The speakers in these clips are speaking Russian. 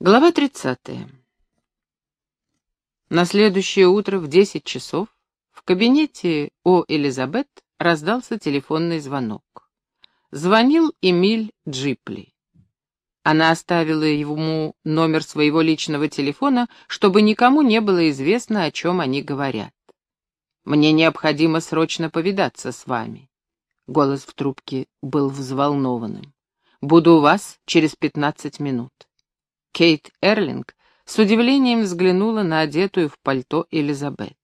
Глава 30. На следующее утро в 10 часов в кабинете у Элизабет раздался телефонный звонок. Звонил Эмиль Джипли. Она оставила ему номер своего личного телефона, чтобы никому не было известно, о чем они говорят. «Мне необходимо срочно повидаться с вами». Голос в трубке был взволнованным. «Буду у вас через пятнадцать минут». Кейт Эрлинг с удивлением взглянула на одетую в пальто Элизабет.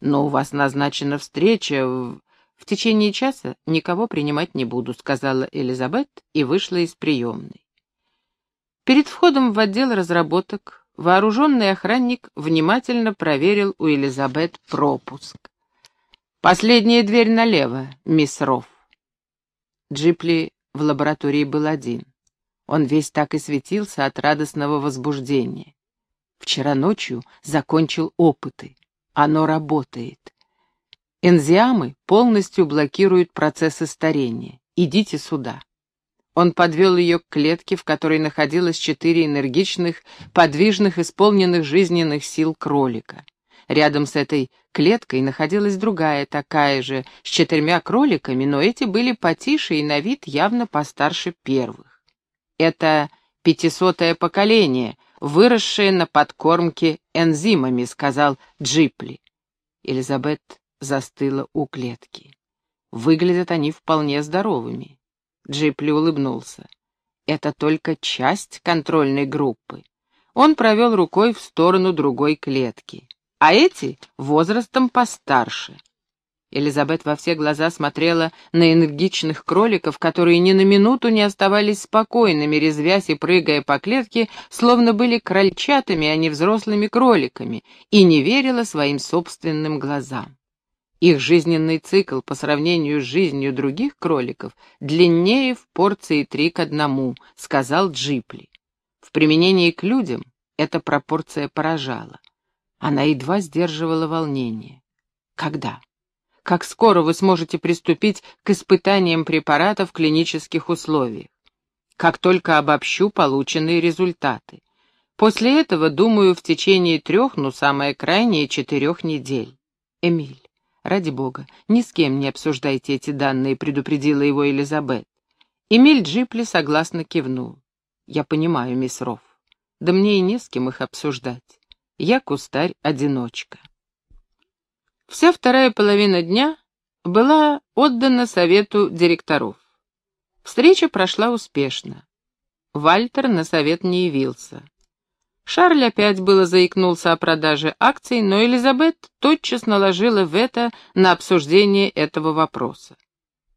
«Но у вас назначена встреча в... в течение часа никого принимать не буду», — сказала Элизабет и вышла из приемной. Перед входом в отдел разработок вооруженный охранник внимательно проверил у Элизабет пропуск. «Последняя дверь налево, мисс Рофф». Джипли в лаборатории был один. Он весь так и светился от радостного возбуждения. Вчера ночью закончил опыты. Оно работает. Энзиамы полностью блокируют процессы старения. Идите сюда. Он подвел ее к клетке, в которой находилось четыре энергичных, подвижных, исполненных жизненных сил кролика. Рядом с этой клеткой находилась другая, такая же, с четырьмя кроликами, но эти были потише и на вид явно постарше первых. Это пятисотое поколение, выросшее на подкормке энзимами, сказал Джипли. Элизабет застыла у клетки. Выглядят они вполне здоровыми. Джипли улыбнулся. Это только часть контрольной группы. Он провел рукой в сторону другой клетки. А эти возрастом постарше. Элизабет во все глаза смотрела на энергичных кроликов, которые ни на минуту не оставались спокойными, резвясь и прыгая по клетке, словно были крольчатами, а не взрослыми кроликами, и не верила своим собственным глазам. Их жизненный цикл по сравнению с жизнью других кроликов длиннее в порции три к одному, сказал Джипли. В применении к людям эта пропорция поражала. Она едва сдерживала волнение. Когда? Как скоро вы сможете приступить к испытаниям препарата в клинических условиях. Как только обобщу полученные результаты. После этого, думаю, в течение трех, ну самое крайнее, четырех недель. Эмиль, ради бога, ни с кем не обсуждайте эти данные, предупредила его Элизабет. Эмиль Джипли согласно кивнул. Я понимаю, мисс Рофф. Да мне и не с кем их обсуждать. Я кустарь-одиночка. Вся вторая половина дня была отдана совету директоров. Встреча прошла успешно. Вальтер на совет не явился. Шарль опять было заикнулся о продаже акций, но Элизабет тотчас наложила вето на обсуждение этого вопроса.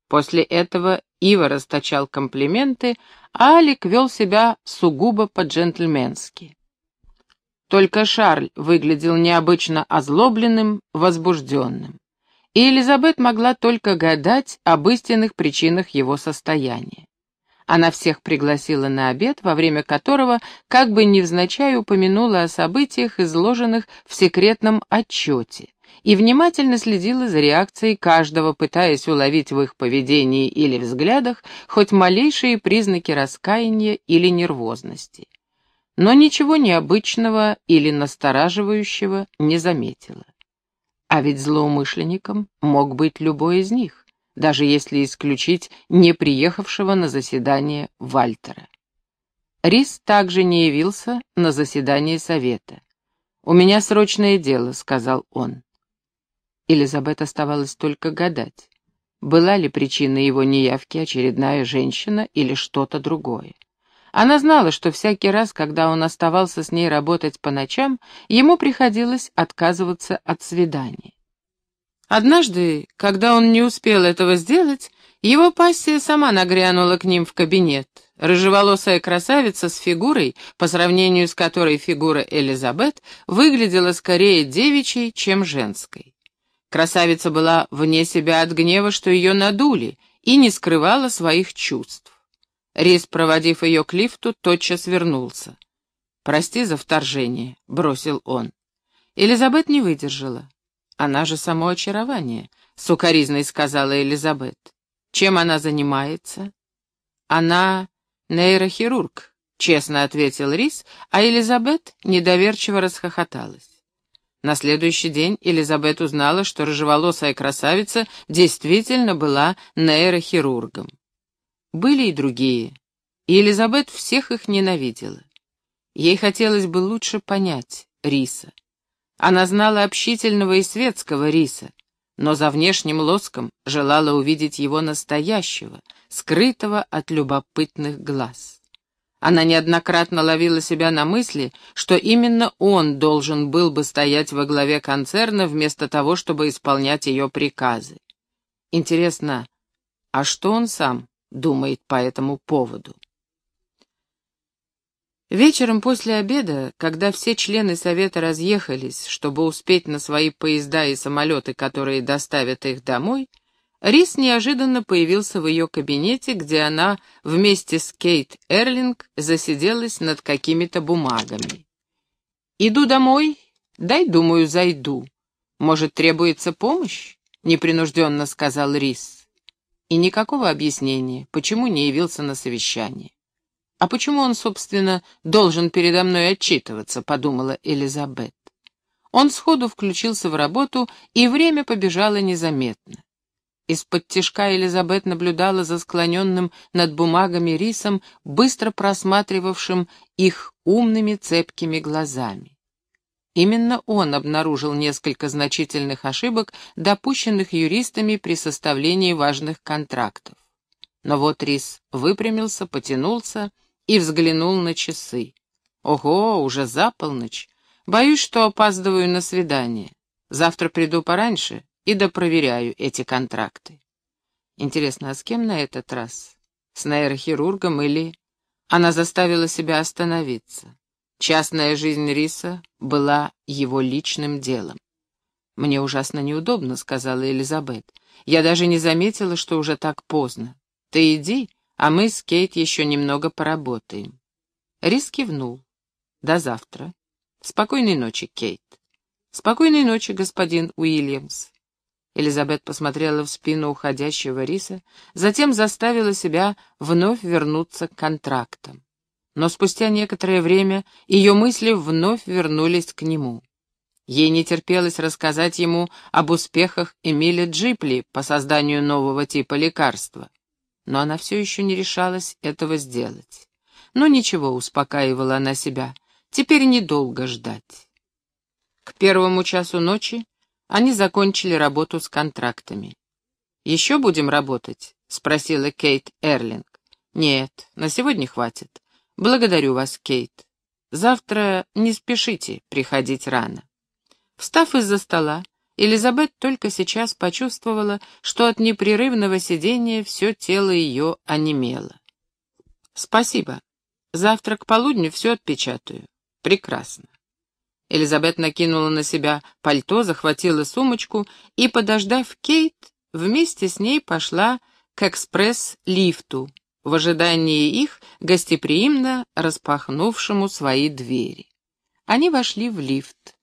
После этого Ива расточал комплименты, а Алик вел себя сугубо по-джентльменски. Только Шарль выглядел необычно озлобленным, возбужденным. И Элизабет могла только гадать об истинных причинах его состояния. Она всех пригласила на обед, во время которого как бы невзначай упомянула о событиях, изложенных в секретном отчете, и внимательно следила за реакцией каждого, пытаясь уловить в их поведении или взглядах хоть малейшие признаки раскаяния или нервозности но ничего необычного или настораживающего не заметила. А ведь злоумышленником мог быть любой из них, даже если исключить не приехавшего на заседание Вальтера. Рис также не явился на заседание совета. «У меня срочное дело», — сказал он. Элизабет оставалось только гадать, была ли причиной его неявки очередная женщина или что-то другое. Она знала, что всякий раз, когда он оставался с ней работать по ночам, ему приходилось отказываться от свидания. Однажды, когда он не успел этого сделать, его пассия сама нагрянула к ним в кабинет. Рыжеволосая красавица с фигурой, по сравнению с которой фигура Элизабет выглядела скорее девичьей, чем женской. Красавица была вне себя от гнева, что ее надули, и не скрывала своих чувств. Рис, проводив ее к лифту, тотчас вернулся. «Прости за вторжение», — бросил он. Элизабет не выдержала. «Она же само очарование», — сукоризной сказала Элизабет. «Чем она занимается?» «Она нейрохирург», — честно ответил Рис, а Элизабет недоверчиво расхохоталась. На следующий день Элизабет узнала, что рыжеволосая красавица действительно была нейрохирургом. Были и другие, и Элизабет всех их ненавидела. Ей хотелось бы лучше понять Риса. Она знала общительного и светского Риса, но за внешним лоском желала увидеть его настоящего, скрытого от любопытных глаз. Она неоднократно ловила себя на мысли, что именно он должен был бы стоять во главе концерна вместо того, чтобы исполнять ее приказы. Интересно, а что он сам думает по этому поводу? Вечером после обеда, когда все члены совета разъехались, чтобы успеть на свои поезда и самолеты, которые доставят их домой, Рис неожиданно появился в ее кабинете, где она вместе с Кейт Эрлинг засиделась над какими-то бумагами. «Иду домой, дай, думаю, зайду. Может, требуется помощь?» — непринужденно сказал Рис. И никакого объяснения, почему не явился на совещание. «А почему он, собственно, должен передо мной отчитываться?» — подумала Элизабет. Он сходу включился в работу, и время побежало незаметно. Из-под тишка Элизабет наблюдала за склоненным над бумагами рисом, быстро просматривавшим их умными цепкими глазами. Именно он обнаружил несколько значительных ошибок, допущенных юристами при составлении важных контрактов. Но вот Рис выпрямился, потянулся и взглянул на часы. «Ого, уже за полночь. Боюсь, что опаздываю на свидание. Завтра приду пораньше, и допроверяю эти контракты. Интересно, а с кем на этот раз? С нейрохирургом или... Она заставила себя остановиться. Частная жизнь Риса была его личным делом. «Мне ужасно неудобно», — сказала Элизабет. «Я даже не заметила, что уже так поздно. Ты иди, а мы с Кейт еще немного поработаем». Рис кивнул. «До завтра. Спокойной ночи, Кейт». «Спокойной ночи, господин Уильямс». Элизабет посмотрела в спину уходящего риса, затем заставила себя вновь вернуться к контрактам. Но спустя некоторое время ее мысли вновь вернулись к нему. Ей не терпелось рассказать ему об успехах Эмиля Джипли по созданию нового типа лекарства. Но она все еще не решалась этого сделать. Но ничего, успокаивала она себя, теперь недолго ждать. К первому часу ночи они закончили работу с контрактами. «Еще будем работать?» — спросила Кейт Эрлинг. «Нет, на сегодня хватит. Благодарю вас, Кейт. Завтра не спешите приходить рано». Встав из-за стола, Элизабет только сейчас почувствовала, что от непрерывного сидения все тело ее онемело. «Спасибо. Завтра к полудню все отпечатаю. Прекрасно». Элизабет накинула на себя пальто, захватила сумочку и, подождав Кейт, вместе с ней пошла к экспресс-лифту, в ожидании их гостеприимно распахнувшему свои двери. Они вошли в лифт.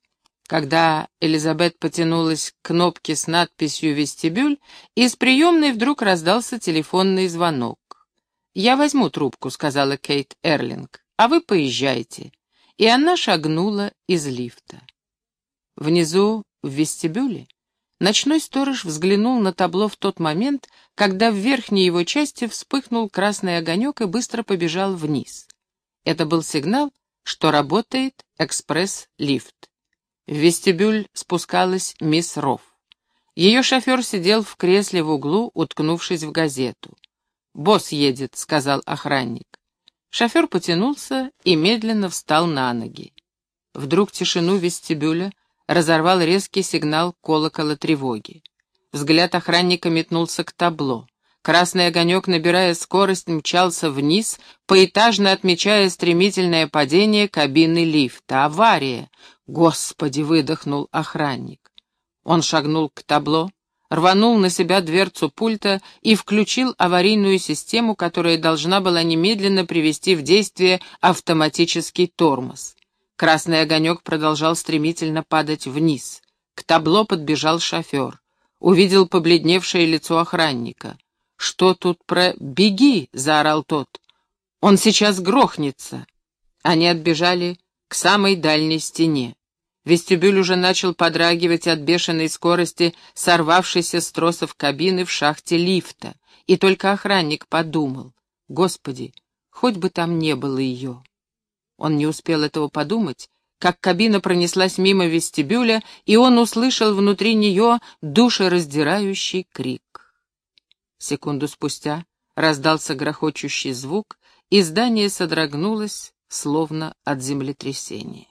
Когда Элизабет потянулась к кнопке с надписью «Вестибюль», из приемной вдруг раздался телефонный звонок. «Я возьму трубку», — сказала Кейт Эрлинг, — «а вы поезжайте и она шагнула из лифта. Внизу, в вестибюле, ночной сторож взглянул на табло в тот момент, когда в верхней его части вспыхнул красный огонек и быстро побежал вниз. Это был сигнал, что работает экспресс-лифт. В вестибюль спускалась мисс Рофф. Ее шофер сидел в кресле в углу, уткнувшись в газету. «Босс едет», — сказал охранник. Шофер потянулся и медленно встал на ноги. Вдруг тишину вестибюля разорвал резкий сигнал колокола тревоги. Взгляд охранника метнулся к табло. Красный огонек, набирая скорость, мчался вниз, поэтажно отмечая стремительное падение кабины лифта. «Авария!» «Господи!» — выдохнул охранник. Он шагнул к табло, рванул на себя дверцу пульта и включил аварийную систему, которая должна была немедленно привести в действие автоматический тормоз. Красный огонек продолжал стремительно падать вниз. К табло подбежал шофер. Увидел побледневшее лицо охранника. «Что тут про... Беги!» — заорал тот. Он сейчас грохнется. Они отбежали к самой дальней стене. Вестибюль уже начал подрагивать от бешеной скорости, сорвавшейся с тросов кабины в шахте лифта. И только охранник подумал, «Господи, хоть бы там не было ее». Он не успел этого подумать, как кабина пронеслась мимо вестибюля, и он услышал внутри нее душераздирающий крик. Секунду спустя раздался грохочущий звук, и здание содрогнулось, словно от землетрясения.